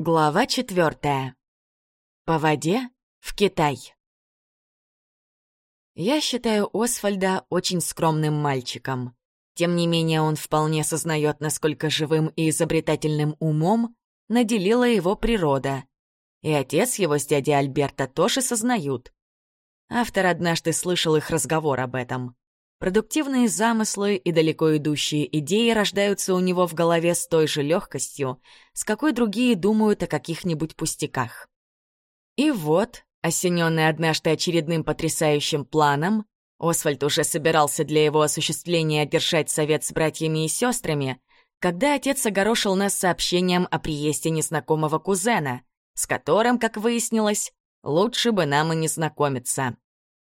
Глава четвертая. По воде в Китай. Я считаю Освальда очень скромным мальчиком. Тем не менее, он вполне сознает, насколько живым и изобретательным умом наделила его природа. И отец его с дядей Альберта тоже сознают. Автор однажды слышал их разговор об этом. Продуктивные замыслы и далеко идущие идеи рождаются у него в голове с той же легкостью, с какой другие думают о каких-нибудь пустяках. И вот, осененный однажды очередным потрясающим планом, Освальд уже собирался для его осуществления держать совет с братьями и сестрами, когда отец огорошил нас сообщением о приезде незнакомого кузена, с которым, как выяснилось, лучше бы нам и не знакомиться.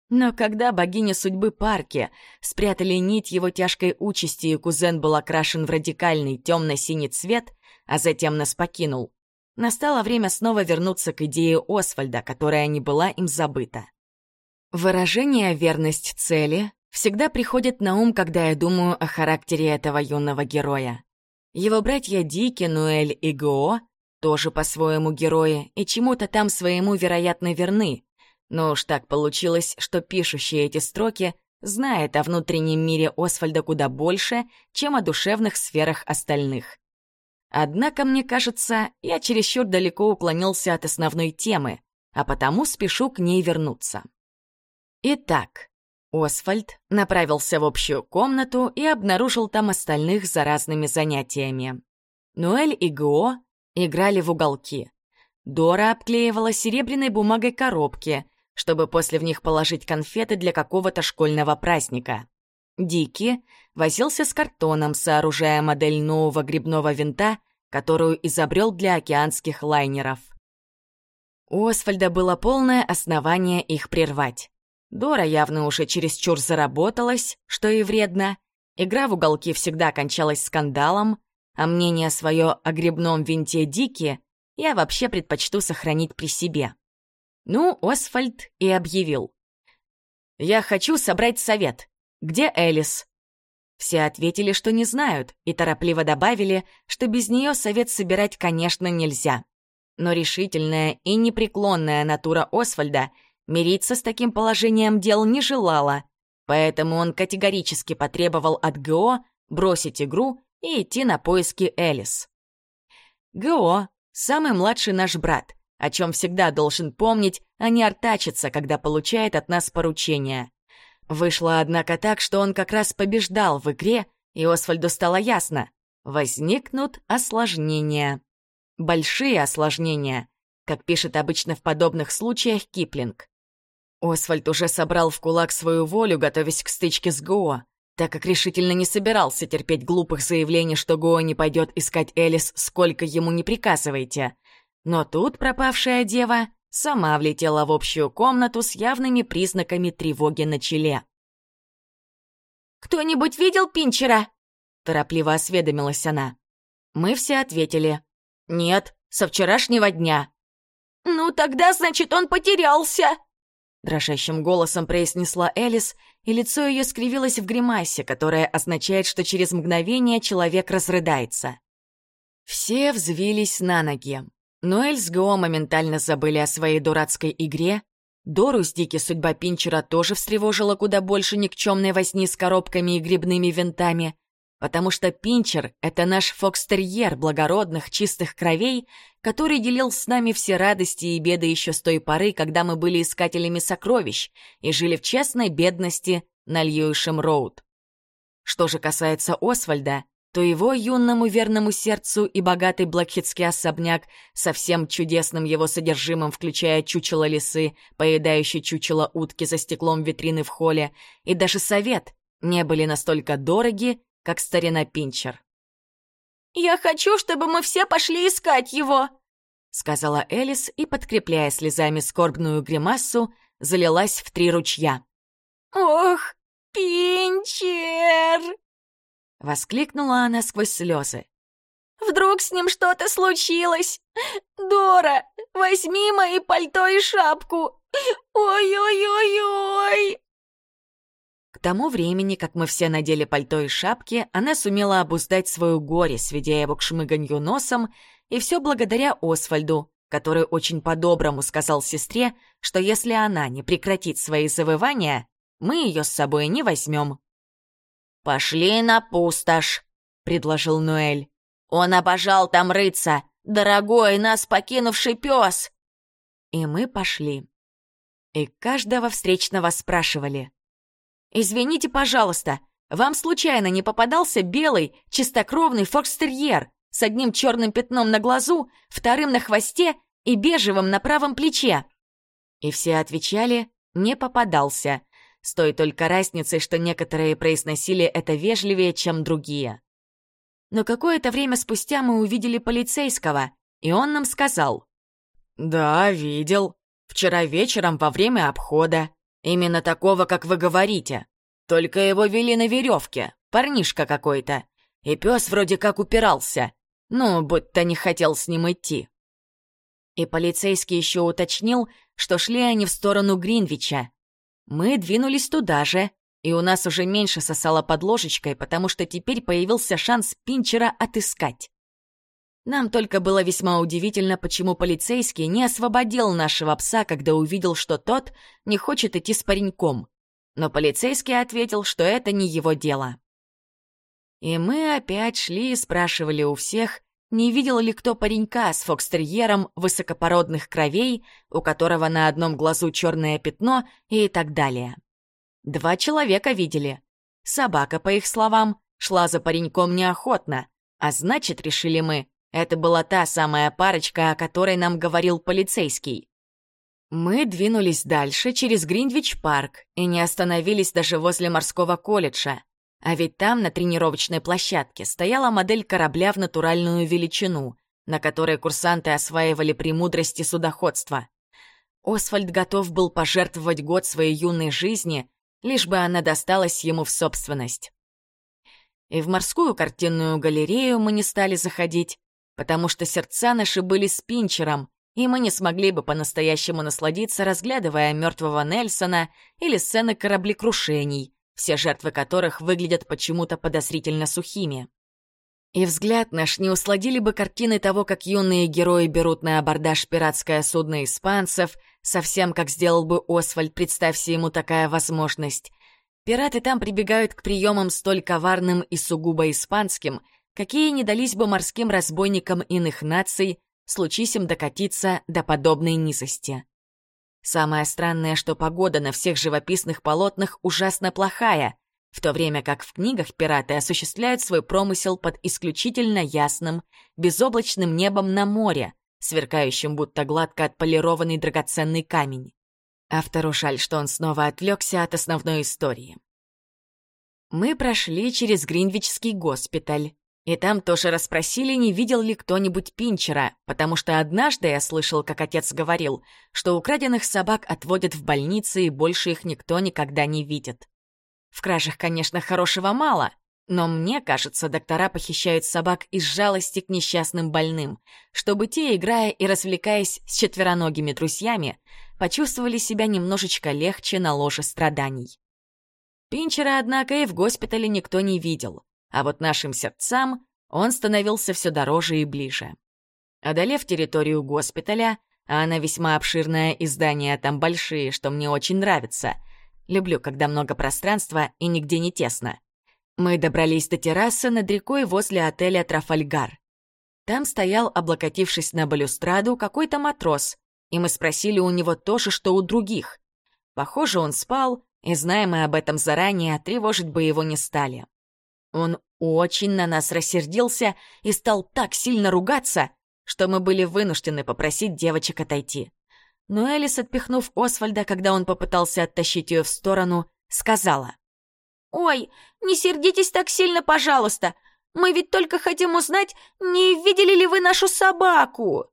Но когда богиня судьбы Парки спрятали нить его тяжкой участи, и кузен был окрашен в радикальный темно-синий цвет, а затем нас покинул, настало время снова вернуться к идее Освальда, которая не была им забыта. Выражение «верность цели» всегда приходит на ум, когда я думаю о характере этого юного героя. Его братья Дики, Нуэль и Го тоже по-своему герои и чему-то там своему, вероятно, верны — но уж так получилось, что пишущий эти строки знает о внутреннем мире Освальда куда больше, чем о душевных сферах остальных. Однако, мне кажется, я чересчур далеко уклонился от основной темы, а потому спешу к ней вернуться. Итак, Освальд направился в общую комнату и обнаружил там остальных за разными занятиями. Нуэль и Го играли в уголки. Дора обклеивала серебряной бумагой коробки — чтобы после в них положить конфеты для какого-то школьного праздника. Дики возился с картоном, сооружая модель нового грибного винта, которую изобрел для океанских лайнеров. У Освальда было полное основание их прервать. Дора явно уже чересчур заработалась, что и вредно. Игра в уголки всегда кончалась скандалом, а мнение свое о грибном винте Дики я вообще предпочту сохранить при себе. Ну, Освальд и объявил. «Я хочу собрать совет. Где Элис?» Все ответили, что не знают, и торопливо добавили, что без нее совет собирать, конечно, нельзя. Но решительная и непреклонная натура Освальда мириться с таким положением дел не желала, поэтому он категорически потребовал от ГО бросить игру и идти на поиски Элис. ГО — самый младший наш брат, о чем всегда должен помнить, а не артачиться, когда получает от нас поручения. Вышло, однако, так, что он как раз побеждал в игре, и Освальду стало ясно — возникнут осложнения. Большие осложнения, как пишет обычно в подобных случаях Киплинг. Освальд уже собрал в кулак свою волю, готовясь к стычке с Гоа, так как решительно не собирался терпеть глупых заявлений, что Гоа не пойдет искать Элис, сколько ему не приказываете — но тут пропавшая дева сама влетела в общую комнату с явными признаками тревоги на челе. «Кто-нибудь видел Пинчера?» — торопливо осведомилась она. Мы все ответили. «Нет, со вчерашнего дня». «Ну, тогда, значит, он потерялся!» Дрожащим голосом произнесла Элис, и лицо ее скривилось в гримасе, которая означает, что через мгновение человек разрыдается. Все взвились на ноги. Но Эль с Го моментально забыли о своей дурацкой игре. Дору с Дики судьба Пинчера тоже встревожила куда больше никчемной возни с коробками и грибными винтами, потому что Пинчер — это наш фокстерьер благородных, чистых кровей, который делил с нами все радости и беды еще с той поры, когда мы были искателями сокровищ и жили в честной бедности на Льюишем Роуд. Что же касается Освальда, то его юному верному сердцу и богатый блэкхитский особняк со всем чудесным его содержимым, включая чучело лисы, поедающий чучело утки за стеклом витрины в холле, и даже совет не были настолько дороги, как старина Пинчер. «Я хочу, чтобы мы все пошли искать его!» — сказала Элис и, подкрепляя слезами скорбную гримасу, залилась в три ручья. «Ох, Пинчер!» — воскликнула она сквозь слезы. «Вдруг с ним что-то случилось? Дора, возьми мои пальто и шапку! Ой-ой-ой-ой!» К тому времени, как мы все надели пальто и шапки, она сумела обуздать свое горе, сведя его к шмыганью носом, и все благодаря Освальду, который очень по-доброму сказал сестре, что если она не прекратит свои завывания, мы ее с собой не возьмем. «Пошли на пустошь», — предложил Нуэль. «Он обожал там рыться, дорогой нас покинувший пес!» И мы пошли. И каждого встречного спрашивали. «Извините, пожалуйста, вам случайно не попадался белый, чистокровный фокстерьер с одним черным пятном на глазу, вторым на хвосте и бежевым на правом плече?» И все отвечали «не попадался», с той только разницей, что некоторые произносили это вежливее, чем другие. Но какое-то время спустя мы увидели полицейского, и он нам сказал. «Да, видел. Вчера вечером во время обхода. Именно такого, как вы говорите. Только его вели на веревке, парнишка какой-то. И пес вроде как упирался. Ну, будто не хотел с ним идти. И полицейский еще уточнил, что шли они в сторону Гринвича. Мы двинулись туда же, и у нас уже меньше сосало под ложечкой, потому что теперь появился шанс Пинчера отыскать. Нам только было весьма удивительно, почему полицейский не освободил нашего пса, когда увидел, что тот не хочет идти с пареньком. Но полицейский ответил, что это не его дело. И мы опять шли и спрашивали у всех, не видел ли кто паренька с фокстерьером высокопородных кровей, у которого на одном глазу черное пятно и так далее. Два человека видели. Собака, по их словам, шла за пареньком неохотно, а значит, решили мы, это была та самая парочка, о которой нам говорил полицейский. Мы двинулись дальше через Гриндвич-парк и не остановились даже возле морского колледжа. А ведь там, на тренировочной площадке, стояла модель корабля в натуральную величину, на которой курсанты осваивали премудрости судоходства. Освальд готов был пожертвовать год своей юной жизни, лишь бы она досталась ему в собственность. И в морскую картинную галерею мы не стали заходить, потому что сердца наши были с Пинчером, и мы не смогли бы по-настоящему насладиться, разглядывая мертвого Нельсона или сцены кораблекрушений, все жертвы которых выглядят почему-то подозрительно сухими. И взгляд наш не усладили бы картины того, как юные герои берут на абордаж пиратское судно испанцев, совсем как сделал бы Освальд, представься ему такая возможность. Пираты там прибегают к приемам столь коварным и сугубо испанским — какие не дались бы морским разбойникам иных наций, случись им докатиться до подобной низости. Самое странное, что погода на всех живописных полотнах ужасно плохая, в то время как в книгах пираты осуществляют свой промысел под исключительно ясным, безоблачным небом на море, сверкающим будто гладко отполированный драгоценный камень. Автору жаль, что он снова отвлекся от основной истории. Мы прошли через Гринвичский госпиталь, и там тоже расспросили, не видел ли кто-нибудь Пинчера, потому что однажды я слышал, как отец говорил, что украденных собак отводят в больницы, и больше их никто никогда не видит. В кражах, конечно, хорошего мало, но мне кажется, доктора похищают собак из жалости к несчастным больным, чтобы те, играя и развлекаясь с четвероногими друзьями, почувствовали себя немножечко легче на ложе страданий. Пинчера, однако, и в госпитале никто не видел а вот нашим сердцам он становился все дороже и ближе. Одолев территорию госпиталя, а она весьма обширная и здания там большие, что мне очень нравится. Люблю, когда много пространства и нигде не тесно. Мы добрались до террасы над рекой возле отеля «Трафальгар». Там стоял, облокотившись на балюстраду, какой-то матрос, и мы спросили у него то же, что у других. Похоже, он спал, и, зная мы об этом заранее, тревожить бы его не стали. Он очень на нас рассердился и стал так сильно ругаться, что мы были вынуждены попросить девочек отойти. Но Элис, отпихнув Освальда, когда он попытался оттащить ее в сторону, сказала. «Ой, не сердитесь так сильно, пожалуйста. Мы ведь только хотим узнать, не видели ли вы нашу собаку?»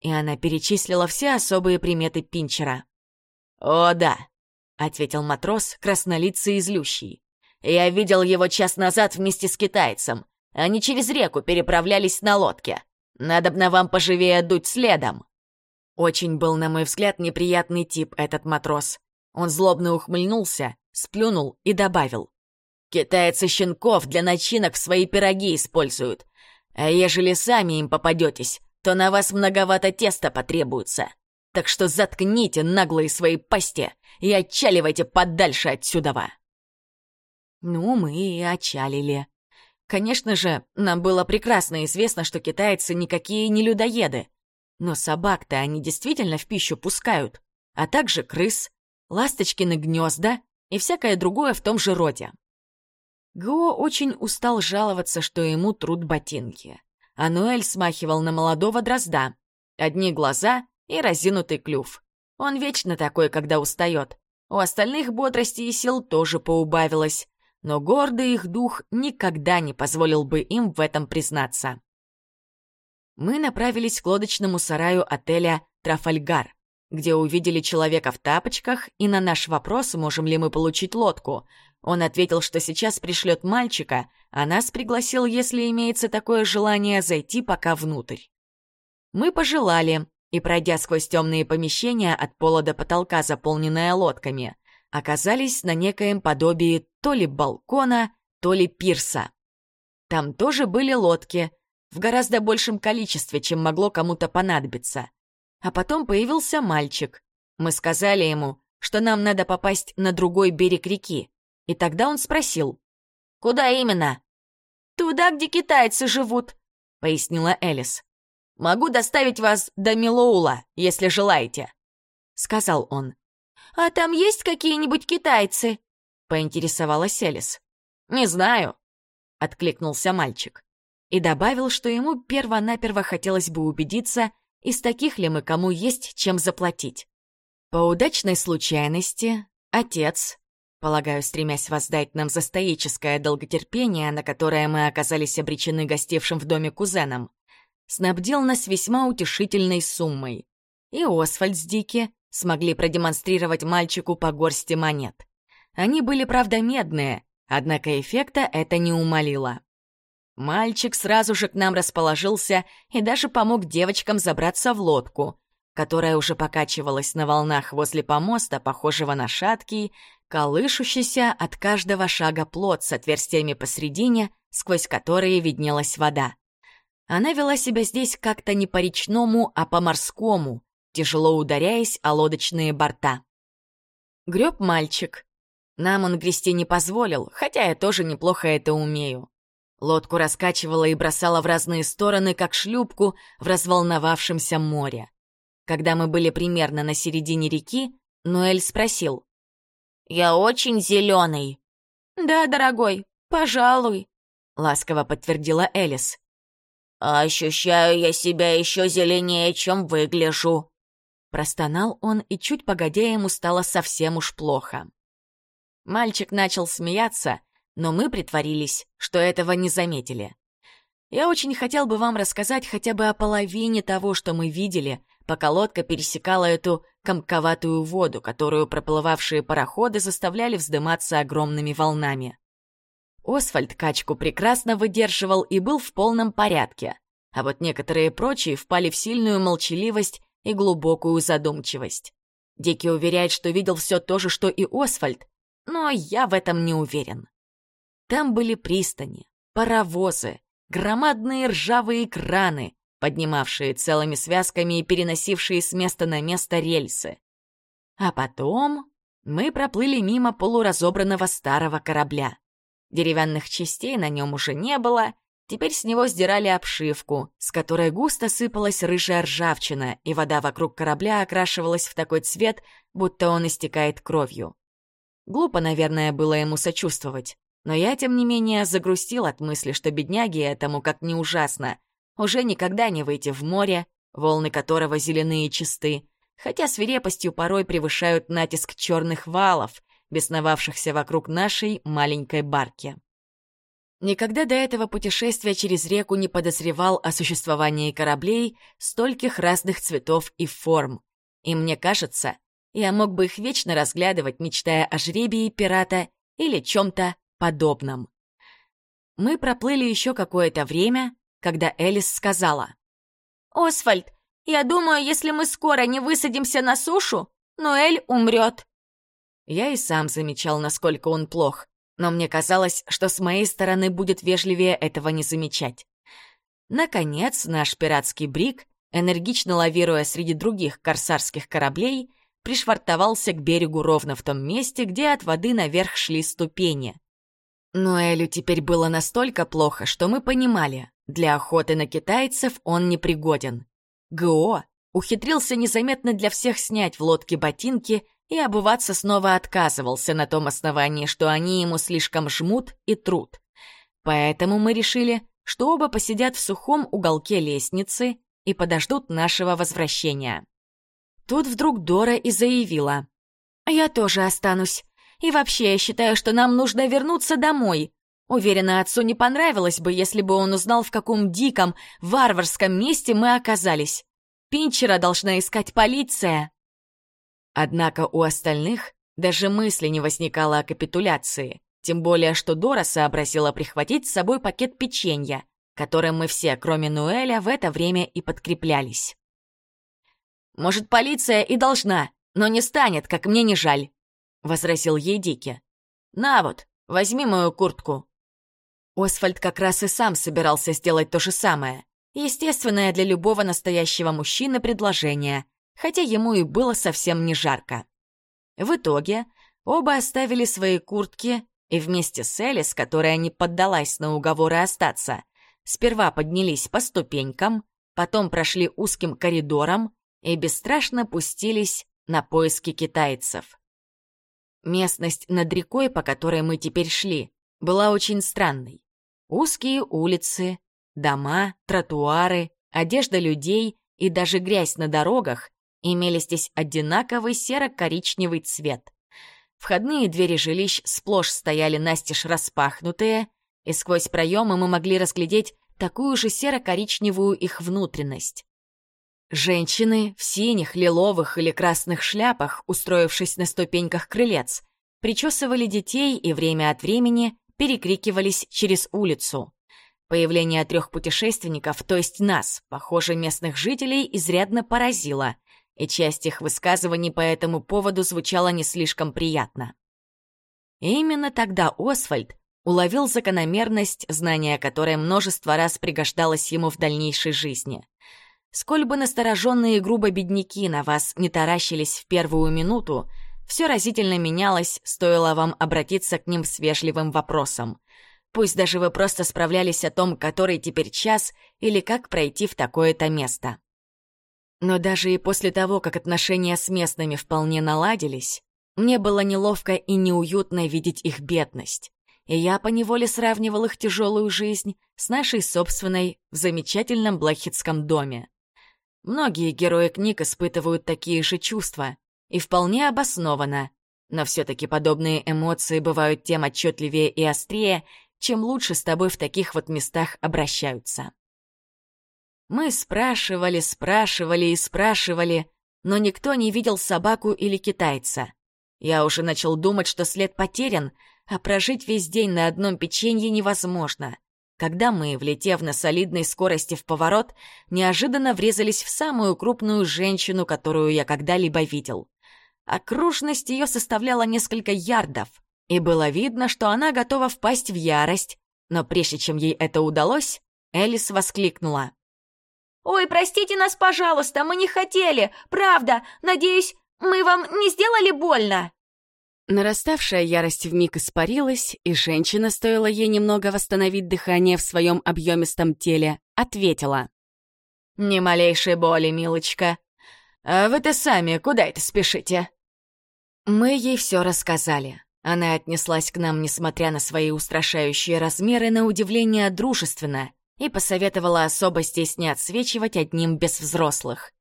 И она перечислила все особые приметы Пинчера. «О, да», — ответил матрос, краснолицый и злющий. Я видел его час назад вместе с китайцем. Они через реку переправлялись на лодке. Надобно вам поживее дуть следом». Очень был, на мой взгляд, неприятный тип этот матрос. Он злобно ухмыльнулся, сплюнул и добавил. «Китайцы щенков для начинок свои пироги используют. А ежели сами им попадетесь, что на вас многовато теста потребуется. Так что заткните наглые свои пасти и отчаливайте подальше отсюда. Ну, мы и отчалили. Конечно же, нам было прекрасно известно, что китайцы никакие не людоеды. Но собак-то они действительно в пищу пускают, а также крыс, ласточкины гнезда и всякое другое в том же роде. Го очень устал жаловаться, что ему труд ботинки. А Ноэль смахивал на молодого дрозда. Одни глаза и разинутый клюв. Он вечно такой, когда устает. У остальных бодрости и сил тоже поубавилось, но гордый их дух никогда не позволил бы им в этом признаться. Мы направились к лодочному сараю отеля «Трафальгар», где увидели человека в тапочках, и на наш вопрос, можем ли мы получить лодку, он ответил, что сейчас пришлет мальчика, а нас пригласил, если имеется такое желание, зайти пока внутрь. Мы пожелали, и, пройдя сквозь темные помещения от пола до потолка, заполненные лодками, оказались на некоем подобии то ли балкона, то ли пирса. Там тоже были лодки, в гораздо большем количестве, чем могло кому-то понадобиться. А потом появился мальчик. Мы сказали ему, что нам надо попасть на другой берег реки. И тогда он спросил. «Куда именно?» «Туда, где китайцы живут», — пояснила Элис. «Могу доставить вас до Милоула, если желаете», — сказал он. «А там есть какие-нибудь китайцы?» — поинтересовалась Элис. «Не знаю», — откликнулся мальчик. И добавил, что ему перво-наперво хотелось бы убедиться, из таких ли мы кому есть чем заплатить. По удачной случайности, отец, полагаю, стремясь воздать нам за стоическое долготерпение, на которое мы оказались обречены гостевшим в доме кузеном, снабдил нас весьма утешительной суммой. И Освальд с Дики смогли продемонстрировать мальчику по горсти монет. Они были, правда, медные, однако эффекта это не умолило. Мальчик сразу же к нам расположился и даже помог девочкам забраться в лодку, которая уже покачивалась на волнах возле помоста, похожего на шаткий, колышущийся от каждого шага плот с отверстиями посредине, сквозь которые виднелась вода. Она вела себя здесь как-то не по речному, а по морскому, тяжело ударяясь о лодочные борта. Греб мальчик. Нам он грести не позволил, хотя я тоже неплохо это умею. Лодку раскачивала и бросала в разные стороны, как шлюпку в разволновавшемся море. Когда мы были примерно на середине реки, Ноэль спросил. «Я очень зеленый». «Да, дорогой, пожалуй», — ласково подтвердила Элис. «Ощущаю я себя еще зеленее, чем выгляжу», — простонал он, и чуть погодя ему стало совсем уж плохо. Мальчик начал смеяться, но мы притворились, что этого не заметили. Я очень хотел бы вам рассказать хотя бы о половине того, что мы видели, пока лодка пересекала эту комковатую воду, которую проплывавшие пароходы заставляли вздыматься огромными волнами. Освальд качку прекрасно выдерживал и был в полном порядке, а вот некоторые прочие впали в сильную молчаливость и глубокую задумчивость. Дики уверяет, что видел все то же, что и Освальд, но я в этом не уверен. Там были пристани, паровозы, громадные ржавые краны, поднимавшие целыми связками и переносившие с места на место рельсы. А потом мы проплыли мимо полуразобранного старого корабля. Деревянных частей на нем уже не было, теперь с него сдирали обшивку, с которой густо сыпалась рыжая ржавчина, и вода вокруг корабля окрашивалась в такой цвет, будто он истекает кровью. Глупо, наверное, было ему сочувствовать. Но я, тем не менее, загрустил от мысли, что бедняги этому, как не ужасно, уже никогда не выйти в море, волны которого зеленые и чисты, хотя свирепостью порой превышают натиск черных валов, бесновавшихся вокруг нашей маленькой барки. Никогда до этого путешествия через реку не подозревал о существовании кораблей стольких разных цветов и форм. И мне кажется, я мог бы их вечно разглядывать, мечтая о жребии пирата или чем-то подобном. Мы проплыли еще какое-то время, когда Элис сказала. «Освальд, я думаю, если мы скоро не высадимся на сушу, Ноэль умрет». Я и сам замечал, насколько он плох, но мне казалось, что с моей стороны будет вежливее этого не замечать. Наконец, наш пиратский брик энергично лавируя среди других корсарских кораблей, пришвартовался к берегу ровно в том месте, где от воды наверх шли ступени. Но Элю теперь было настолько плохо, что мы понимали, для охоты на китайцев он непригоден. ГО ухитрился незаметно для всех снять в лодке ботинки и обуваться снова отказывался на том основании, что они ему слишком жмут и труд. Поэтому мы решили, что оба посидят в сухом уголке лестницы и подождут нашего возвращения. Тут вдруг Дора и заявила. «Я тоже останусь. И вообще, я считаю, что нам нужно вернуться домой. Уверена, отцу не понравилось бы, если бы он узнал, в каком диком, варварском месте мы оказались. Пинчера должна искать полиция». Однако у остальных даже мысли не возникало о капитуляции, тем более что Дора сообразила прихватить с собой пакет печенья, которым мы все, кроме Нуэля, в это время и подкреплялись. «Может, полиция и должна, но не станет, как мне не жаль», — возразил ей Дики. «На вот, возьми мою куртку». Освальд как раз и сам собирался сделать то же самое. Естественное для любого настоящего мужчины предложение — хотя ему и было совсем не жарко. В итоге оба оставили свои куртки и вместе с Элис, которая не поддалась на уговоры остаться, сперва поднялись по ступенькам, потом прошли узким коридором и бесстрашно пустились на поиски китайцев. Местность над рекой, по которой мы теперь шли, была очень странной. Узкие улицы, дома, тротуары, одежда людей и даже грязь на дорогах Имели здесь одинаковый серо-коричневый цвет. Входные двери жилищ сплошь стояли настежь распахнутые, и сквозь проемы мы могли разглядеть такую же серо-коричневую их внутренность. Женщины в синих, лиловых или красных шляпах, устроившись на ступеньках крылец, причесывали детей и время от времени перекрикивались через улицу. Появление трех путешественников, то есть нас, похоже, местных жителей, изрядно поразило — и часть их высказываний по этому поводу звучала не слишком приятно. И именно тогда Освальд уловил закономерность, знания которой множество раз пригождалось ему в дальнейшей жизни. Сколь бы настороженные и грубо бедняки на вас не таращились в первую минуту, все разительно менялось, стоило вам обратиться к ним с вежливым вопросом. Пусть даже вы просто справлялись о том, который теперь час или как пройти в такое-то место. Но даже и после того, как отношения с местными вполне наладились, мне было неловко и неуютно видеть их бедность. И я поневоле сравнивал их тяжелую жизнь с нашей собственной в замечательном Блэхитском доме. Многие герои книг испытывают такие же чувства, и вполне обоснованно, но все-таки подобные эмоции бывают тем отчетливее и острее, чем лучше с тобой в таких вот местах обращаются. Мы спрашивали, спрашивали и спрашивали, но никто не видел собаку или китайца. Я уже начал думать, что след потерян, а прожить весь день на одном печенье невозможно. Когда мы, влетев на солидной скорости в поворот, неожиданно врезались в самую крупную женщину, которую я когда-либо видел. Окружность ее составляла несколько ярдов, и было видно, что она готова впасть в ярость, но прежде чем ей это удалось, Элис воскликнула. «Ой, простите нас, пожалуйста, мы не хотели, правда. Надеюсь, мы вам не сделали больно?» Нараставшая ярость вмиг испарилась, и женщина, стоило ей немного восстановить дыхание в своем объемистом теле, ответила. «Ни малейшей боли, милочка. А вы-то сами куда это спешите?» Мы ей все рассказали. Она отнеслась к нам, несмотря на свои устрашающие размеры, на удивление дружественно и посоветовала особо здесь не одним без взрослых.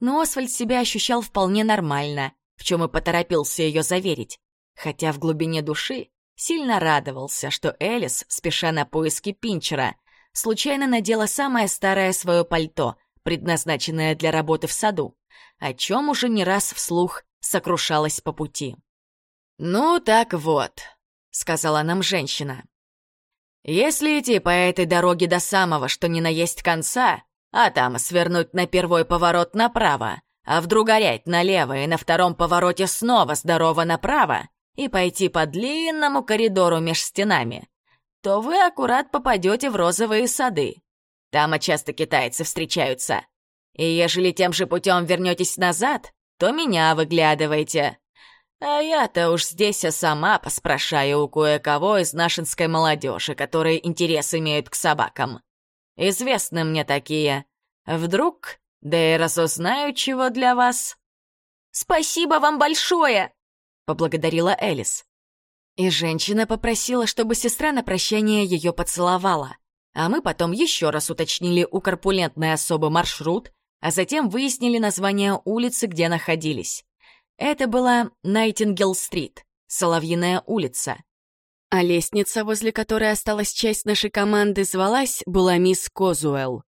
Но Освальд себя ощущал вполне нормально, в чем и поторопился ее заверить, хотя в глубине души сильно радовался, что Элис, спеша на поиски Пинчера, случайно надела самое старое свое пальто, предназначенное для работы в саду, о чем уже не раз вслух сокрушалась по пути. «Ну так вот», — сказала нам женщина, если идти по этой дороге до самого, что ни на есть конца, а там свернуть на первый поворот направо, а вдруг горять налево и на втором повороте снова здорово направо и пойти по длинному коридору меж стенами, то вы аккурат попадете в розовые сады. Там часто китайцы встречаются. И ежели тем же путем вернетесь назад, то меня выглядывайте. А я-то уж здесь я сама поспрашаю у кое-кого из нашинской молодежи, которые интерес имеют к собакам. Известны мне такие. Вдруг, да и разузнаю чего для вас. «Спасибо вам большое!» — поблагодарила Элис. И женщина попросила, чтобы сестра на прощание ее поцеловала. А мы потом еще раз уточнили у корпулентной особы маршрут, а затем выяснили название улицы, где находились. Это была Найтингел-стрит, Соловьиная улица. А лестница, возле которой осталась часть нашей команды, звалась была мисс Козуэлл.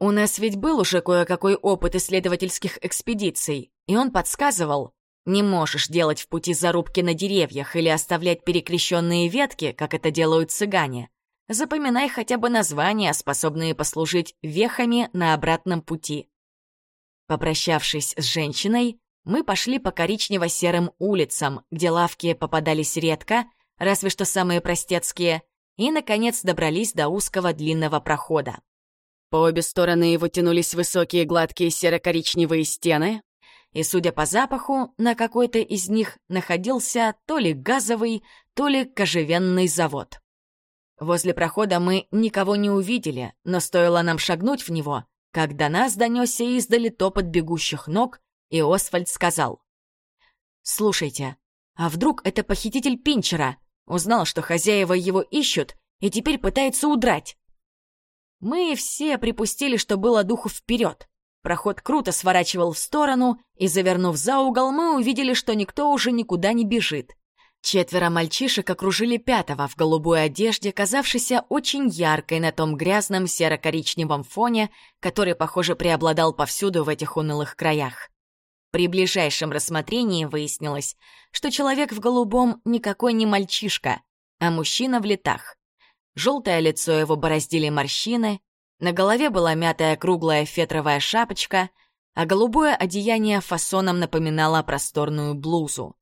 У нас ведь был уже кое-какой опыт исследовательских экспедиций, и он подсказывал, не можешь делать в пути зарубки на деревьях или оставлять перекрещенные ветки, как это делают цыгане. Запоминай хотя бы названия, способные послужить вехами на обратном пути. Попрощавшись с женщиной, мы пошли по коричнево-серым улицам, где лавки попадались редко, разве что самые простецкие, и, наконец, добрались до узкого длинного прохода. По обе стороны его тянулись высокие гладкие серо-коричневые стены, и, судя по запаху, на какой-то из них находился то ли газовый, то ли кожевенный завод. Возле прохода мы никого не увидели, но стоило нам шагнуть в него, как до нас донесся издали топот бегущих ног, и Освальд сказал. «Слушайте, а вдруг это похититель Пинчера? Узнал, что хозяева его ищут, и теперь пытается удрать?» Мы все припустили, что было духу вперед. Проход круто сворачивал в сторону, и, завернув за угол, мы увидели, что никто уже никуда не бежит. Четверо мальчишек окружили пятого в голубой одежде, казавшейся очень яркой на том грязном серо-коричневом фоне, который, похоже, преобладал повсюду в этих унылых краях. При ближайшем рассмотрении выяснилось, что человек в голубом никакой не мальчишка, а мужчина в летах. Желтое лицо его бороздили морщины, на голове была мятая круглая фетровая шапочка, а голубое одеяние фасоном напоминало просторную блузу.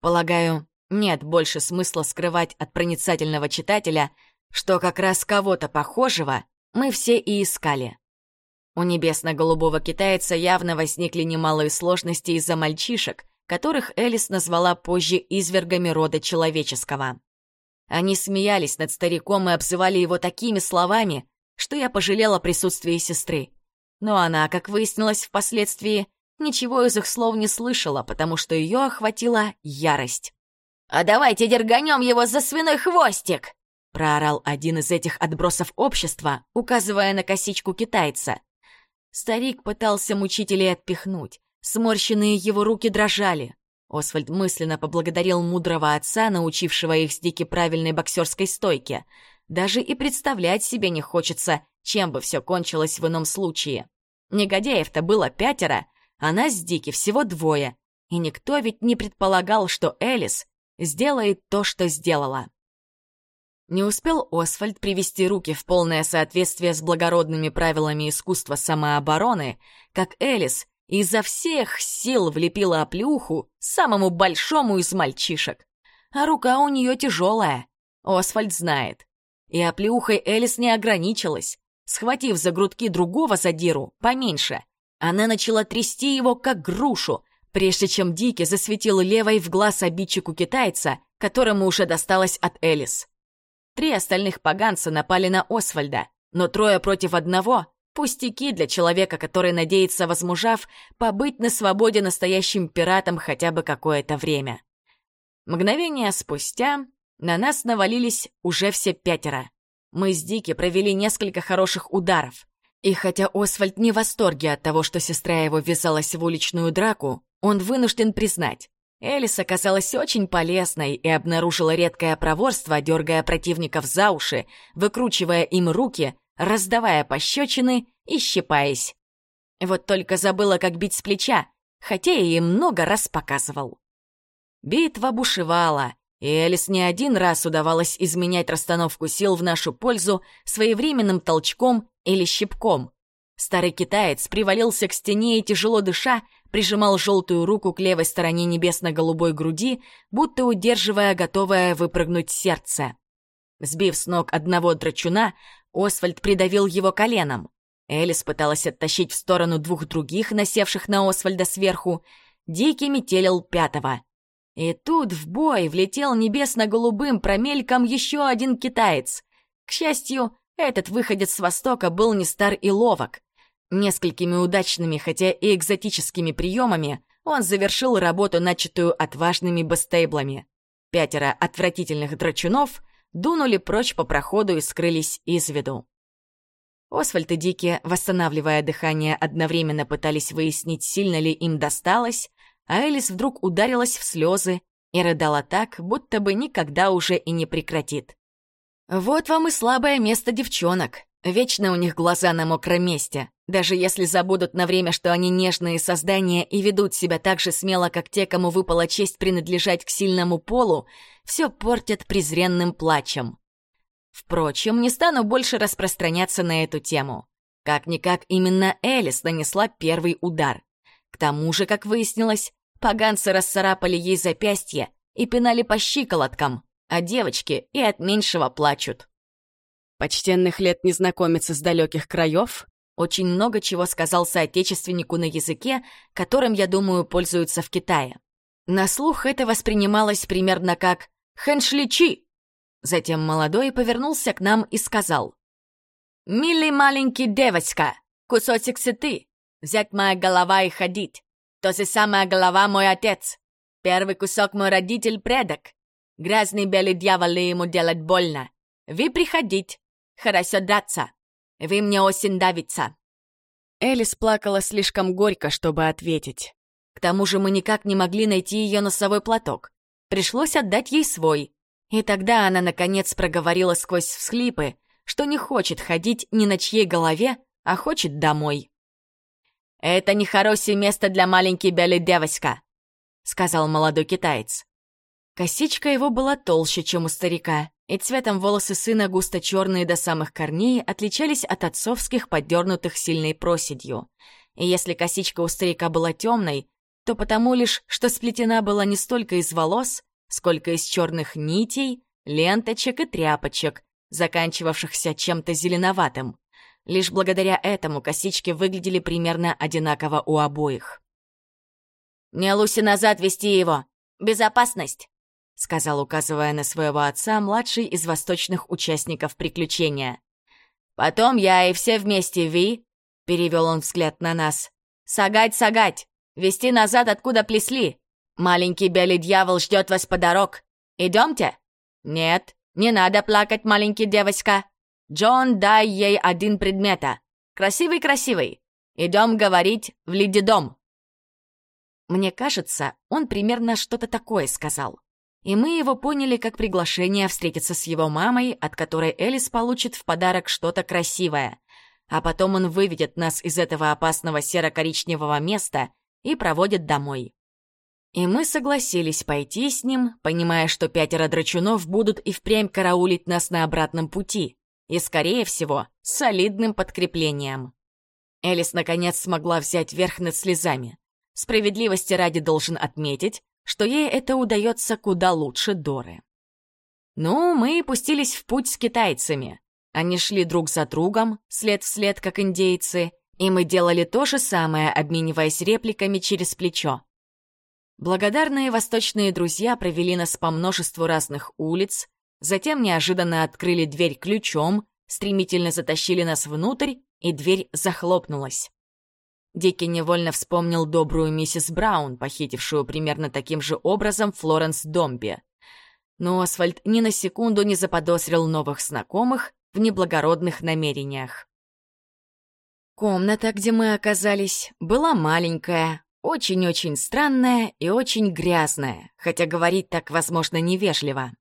Полагаю, нет больше смысла скрывать от проницательного читателя, что как раз кого-то похожего мы все и искали. У небесно-голубого китайца явно возникли немалые сложности из-за мальчишек, которых Элис назвала позже извергами рода человеческого. Они смеялись над стариком и обзывали его такими словами, что я пожалела присутствии сестры. Но она, как выяснилось впоследствии, ничего из их слов не слышала, потому что ее охватила ярость. «А давайте дерганем его за свиной хвостик!» — проорал один из этих отбросов общества, указывая на косичку китайца. Старик пытался мучителей отпихнуть. Сморщенные его руки дрожали. Освальд мысленно поблагодарил мудрого отца, научившего их с Дики правильной боксерской стойке. Даже и представлять себе не хочется, чем бы все кончилось в ином случае. Негодяев-то было пятеро, а нас с Дики всего двое. И никто ведь не предполагал, что Элис сделает то, что сделала. Не успел Освальд привести руки в полное соответствие с благородными правилами искусства самообороны, как Элис изо всех сил влепила оплюху самому большому из мальчишек. А рука у нее тяжелая, Освальд знает. И оплеухой Элис не ограничилась. Схватив за грудки другого задиру, поменьше, она начала трясти его, как грушу, прежде чем Дики засветил левой в глаз обидчику китайца, которому уже досталось от Элис. Три остальных поганца напали на Освальда, но трое против одного — пустяки для человека, который надеется, возмужав, побыть на свободе настоящим пиратом хотя бы какое-то время. Мгновение спустя на нас навалились уже все пятеро. Мы с Дики провели несколько хороших ударов. И хотя Освальд не в восторге от того, что сестра его ввязалась в уличную драку, он вынужден признать. Элис оказалась очень полезной и обнаружила редкое проворство, дергая противников за уши, выкручивая им руки, раздавая пощечины и щипаясь. Вот только забыла, как бить с плеча, хотя и ей много раз показывал. Битва бушевала, и Элис не один раз удавалось изменять расстановку сил в нашу пользу своевременным толчком или щипком. Старый китаец привалился к стене и, тяжело дыша, прижимал желтую руку к левой стороне небесно-голубой груди, будто удерживая готовое выпрыгнуть сердце. Сбив с ног одного драчуна, Освальд придавил его коленом. Элис пыталась оттащить в сторону двух других, насевших на Освальда сверху. Дикий метелил пятого. И тут в бой влетел небесно-голубым промельком еще один китаец. К счастью, этот выходец с Востока был не стар и ловок. Несколькими удачными, хотя и экзотическими приемами он завершил работу, начатую отважными бастейблами. Пятеро отвратительных драчунов дунули прочь по проходу и скрылись из виду. Освальд и Дики, восстанавливая дыхание, одновременно пытались выяснить, сильно ли им досталось, а Элис вдруг ударилась в слезы и рыдала так, будто бы никогда уже и не прекратит. Вот вам и слабое место девчонок. Вечно у них глаза на мокром месте. Даже если забудут на время, что они нежные создания и ведут себя так же смело, как те, кому выпала честь принадлежать к сильному полу, все портят презренным плачем. Впрочем, не стану больше распространяться на эту тему. Как-никак именно Элис нанесла первый удар. К тому же, как выяснилось, поганцы расцарапали ей запястье и пинали по щиколоткам, а девочки и от меньшего плачут. Почтенных лет незнакомец из далеких краев очень много чего сказал соотечественнику на языке, которым, я думаю, пользуются в Китае. На слух это воспринималось примерно как «хэншличи», Затем молодой повернулся к нам и сказал. «Милый маленький девочка, кусочек ты, взять моя голова и ходить. То же самая голова мой отец. Первый кусок мой родитель-предок. Грязный белый дьявол ему делать больно. Вы приходить. Хорошо драться. Вы мне осень давится». Элис плакала слишком горько, чтобы ответить. К тому же мы никак не могли найти ее носовой платок. Пришлось отдать ей свой. И тогда она, наконец, проговорила сквозь всхлипы, что не хочет ходить ни на чьей голове, а хочет домой. «Это не хорошее место для маленькой белой девочка», — сказал молодой китаец. Косичка его была толще, чем у старика, и цветом волосы сына густо черные до самых корней отличались от отцовских, поддернутых сильной проседью. И если косичка у старика была темной, то потому лишь, что сплетена была не столько из волос, сколько из черных нитей, ленточек и тряпочек, заканчивавшихся чем-то зеленоватым. Лишь благодаря этому косички выглядели примерно одинаково у обоих. «Не Луси назад вести его! Безопасность!» — сказал, указывая на своего отца, младший из восточных участников приключения. «Потом я и все вместе, Ви!» — перевел он взгляд на нас. «Сагать, сагать! Вести назад, откуда плесли! Маленький белый дьявол ждет вас по дорог. Идемте?» «Нет, не надо плакать, маленький девочка. Джон, дай ей один предмета. Красивый-красивый. Идем говорить в леди-дом». Мне кажется, он примерно что-то такое сказал. И мы его поняли как приглашение встретиться с его мамой, от которой Элис получит в подарок что-то красивое. А потом он выведет нас из этого опасного серо-коричневого места и проводит домой. И мы согласились пойти с ним, понимая, что пятеро драчунов будут и впрямь караулить нас на обратном пути. И, скорее всего, солидным подкреплением. Элис, наконец, смогла взять верх над слезами. Справедливости ради должен отметить, что ей это удается куда лучше Доры. Ну, мы пустились в путь с китайцами. Они шли друг за другом, след в след, как индейцы, и мы делали то же самое, обмениваясь репликами через плечо. Благодарные восточные друзья провели нас по множеству разных улиц, затем неожиданно открыли дверь ключом, стремительно затащили нас внутрь, и дверь захлопнулась. Дики невольно вспомнил добрую миссис Браун, похитившую примерно таким же образом Флоренс Домби. Но Освальд ни на секунду не заподозрил новых знакомых в неблагородных намерениях. Комната, где мы оказались, была маленькая, очень-очень странная и очень грязная, хотя говорить так, возможно, невежливо.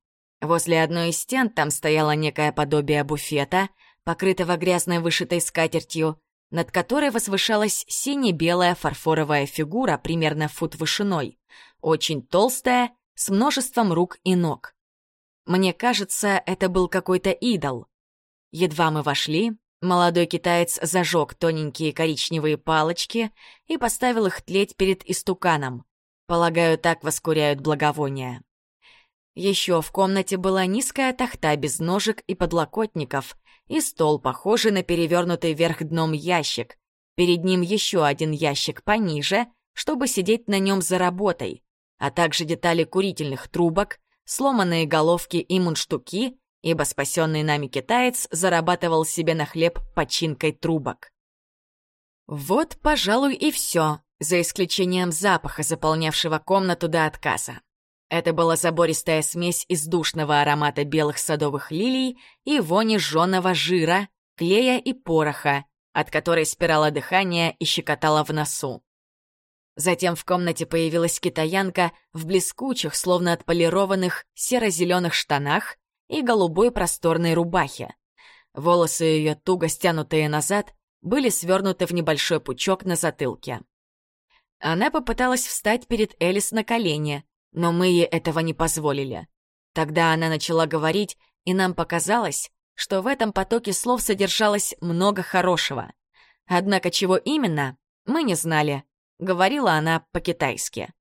Возле одной из стен там стояло некое подобие буфета, покрытого грязной вышитой скатертью, над которой возвышалась сине-белая фарфоровая фигура примерно фут вышиной, очень толстая, с множеством рук и ног. Мне кажется, это был какой-то идол. Едва мы вошли, Молодой китаец зажег тоненькие коричневые палочки и поставил их тлеть перед истуканом. Полагаю, так воскуряют благовония. Еще в комнате была низкая тахта без ножек и подлокотников, и стол, похожий на перевернутый вверх дном ящик. Перед ним еще один ящик пониже, чтобы сидеть на нем за работой, а также детали курительных трубок, сломанные головки и мундштуки, ибо спасенный нами китаец зарабатывал себе на хлеб починкой трубок. Вот, пожалуй, и все, за исключением запаха, заполнявшего комнату до отказа. Это была забористая смесь из душного аромата белых садовых лилий и вони жженого жира, клея и пороха, от которой спирала дыхание и щекотала в носу. Затем в комнате появилась китаянка в блескучих, словно отполированных, серо-зеленых штанах и голубой просторной рубахе. Волосы ее, туго стянутые назад, были свернуты в небольшой пучок на затылке. Она попыталась встать перед Элис на колени, но мы ей этого не позволили. Тогда она начала говорить, и нам показалось, что в этом потоке слов содержалось много хорошего. Однако чего именно, мы не знали. Говорила она по-китайски.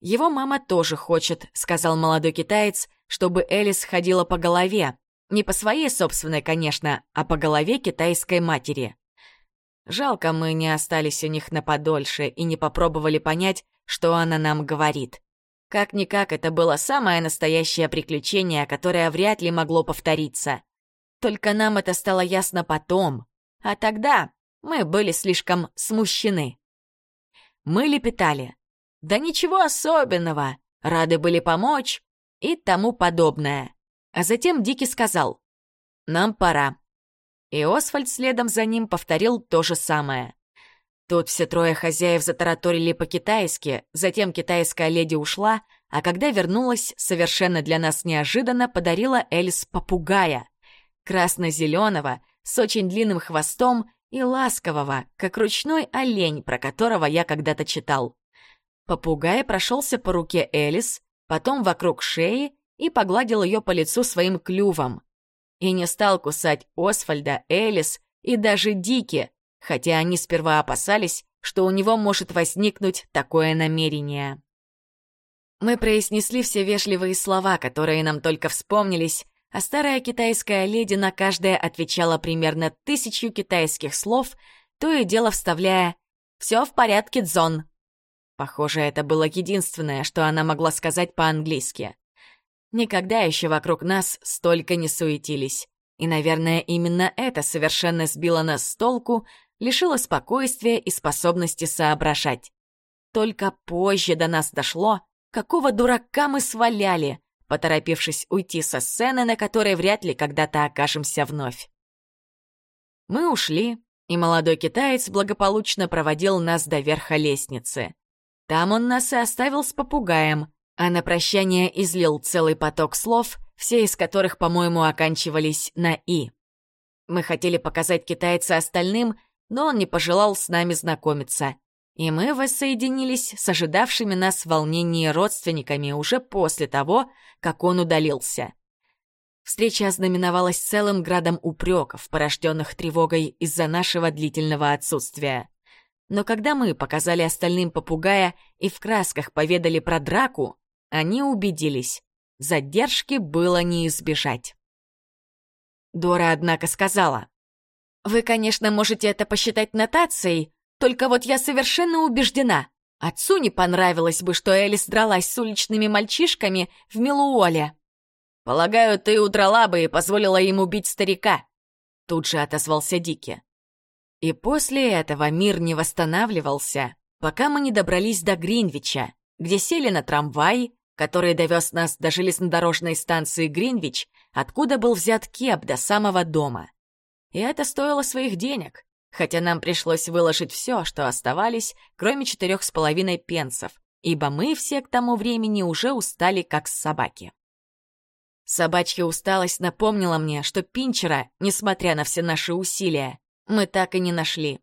«Его мама тоже хочет», — сказал молодой китаец, чтобы Элис ходила по голове. Не по своей собственной, конечно, а по голове китайской матери. Жалко, мы не остались у них на подольше и не попробовали понять, что она нам говорит. Как-никак, это было самое настоящее приключение, которое вряд ли могло повториться. Только нам это стало ясно потом, а тогда мы были слишком смущены. Мы лепетали. Да ничего особенного, рады были помочь и тому подобное. А затем Дики сказал, нам пора. И Освальд следом за ним повторил то же самое. Тут все трое хозяев затараторили по-китайски, затем китайская леди ушла, а когда вернулась, совершенно для нас неожиданно подарила Эльс попугая. Красно-зеленого, с очень длинным хвостом и ласкового, как ручной олень, про которого я когда-то читал. Попугай прошелся по руке Элис, потом вокруг шеи и погладил ее по лицу своим клювом. И не стал кусать Освальда, Элис и даже Дики, хотя они сперва опасались, что у него может возникнуть такое намерение. Мы произнесли все вежливые слова, которые нам только вспомнились, а старая китайская леди на каждое отвечала примерно тысячу китайских слов, то и дело вставляя «Все в порядке, Дзон». Похоже, это было единственное, что она могла сказать по-английски. Никогда еще вокруг нас столько не суетились. И, наверное, именно это совершенно сбило нас с толку, лишило спокойствия и способности соображать. Только позже до нас дошло, какого дурака мы сваляли, поторопившись уйти со сцены, на которой вряд ли когда-то окажемся вновь. Мы ушли, и молодой китаец благополучно проводил нас до верха лестницы. Там он нас и оставил с попугаем, а на прощание излил целый поток слов, все из которых, по-моему, оканчивались на «и». Мы хотели показать китайца остальным, но он не пожелал с нами знакомиться. И мы воссоединились с ожидавшими нас в волнении родственниками уже после того, как он удалился. Встреча ознаменовалась целым градом упреков, порожденных тревогой из-за нашего длительного отсутствия. Но когда мы показали остальным попугая и в красках поведали про драку, они убедились, задержки было не избежать. Дора, однако, сказала, «Вы, конечно, можете это посчитать нотацией, только вот я совершенно убеждена, отцу не понравилось бы, что Элис дралась с уличными мальчишками в Милуоле. «Полагаю, ты удрала бы и позволила им убить старика», — тут же отозвался Дики. И после этого мир не восстанавливался, пока мы не добрались до Гринвича, где сели на трамвай, который довез нас до железнодорожной станции Гринвич, откуда был взят кеп до самого дома. И это стоило своих денег, хотя нам пришлось выложить все, что оставались, кроме четырех с половиной пенсов, ибо мы все к тому времени уже устали, как собаки. Собачья усталость напомнила мне, что Пинчера, несмотря на все наши усилия, мы так и не нашли.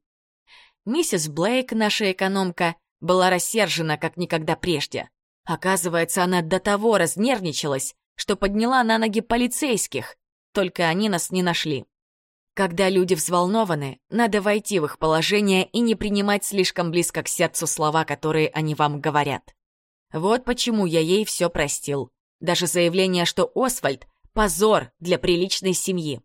Миссис Блейк, наша экономка, была рассержена, как никогда прежде. Оказывается, она до того разнервничалась, что подняла на ноги полицейских, только они нас не нашли. Когда люди взволнованы, надо войти в их положение и не принимать слишком близко к сердцу слова, которые они вам говорят. Вот почему я ей все простил. Даже заявление, что Освальд — позор для приличной семьи.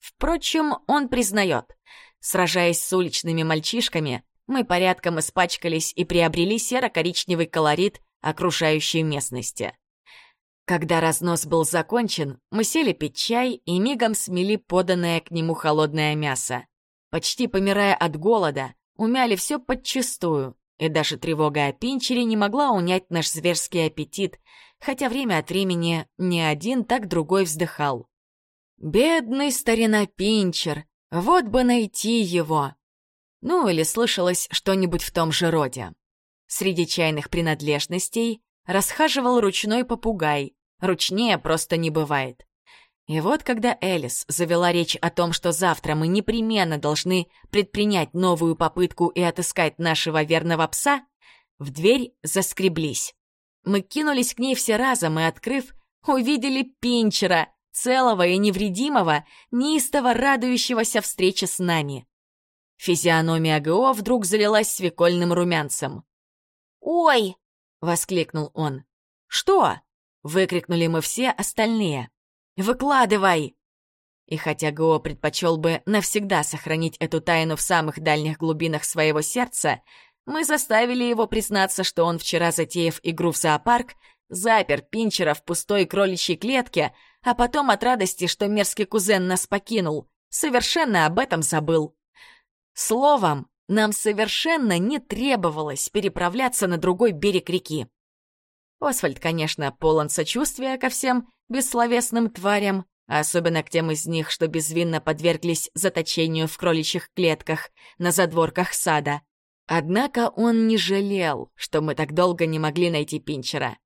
Впрочем, он признает. Сражаясь с уличными мальчишками, мы порядком испачкались и приобрели серо-коричневый колорит окружающей местности. Когда разнос был закончен, мы сели пить чай и мигом смели поданное к нему холодное мясо. Почти помирая от голода, умяли все подчистую, и даже тревога о Пинчере не могла унять наш зверский аппетит, хотя время от времени не один, так другой вздыхал. «Бедный старина Пинчер! Вот бы найти его!» Ну, или слышалось что-нибудь в том же роде. Среди чайных принадлежностей расхаживал ручной попугай, ручнее просто не бывает. И вот когда Элис завела речь о том, что завтра мы непременно должны предпринять новую попытку и отыскать нашего верного пса, в дверь заскреблись. Мы кинулись к ней все разом и, открыв, увидели Пинчера, целого и невредимого, неистово радующегося встрече с нами. Физиономия ГО вдруг залилась свекольным румянцем. «Ой!» — воскликнул он. «Что?» — выкрикнули мы все остальные. Выкладывай!» И хотя Го предпочел бы навсегда сохранить эту тайну в самых дальних глубинах своего сердца, мы заставили его признаться, что он вчера, затеяв игру в зоопарк, запер Пинчера в пустой кроличьей клетке, а потом от радости, что мерзкий кузен нас покинул, совершенно об этом забыл. Словом, нам совершенно не требовалось переправляться на другой берег реки. Освальд, конечно, полон сочувствия ко всем бессловесным тварям, особенно к тем из них, что безвинно подверглись заточению в кроличьих клетках на задворках сада. Однако он не жалел, что мы так долго не могли найти Пинчера.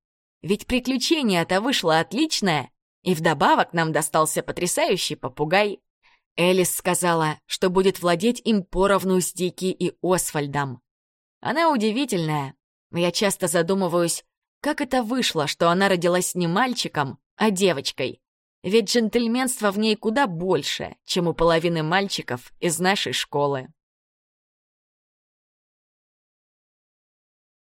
Ведь приключение-то вышло отличное, и вдобавок нам достался потрясающий попугай. Элис сказала, что будет владеть им поровну с Дики и Освальдом. Она удивительная. Я часто задумываюсь, как это вышло, что она родилась не мальчиком, а девочкой? Ведь джентльменства в ней куда больше, чем у половины мальчиков из нашей школы.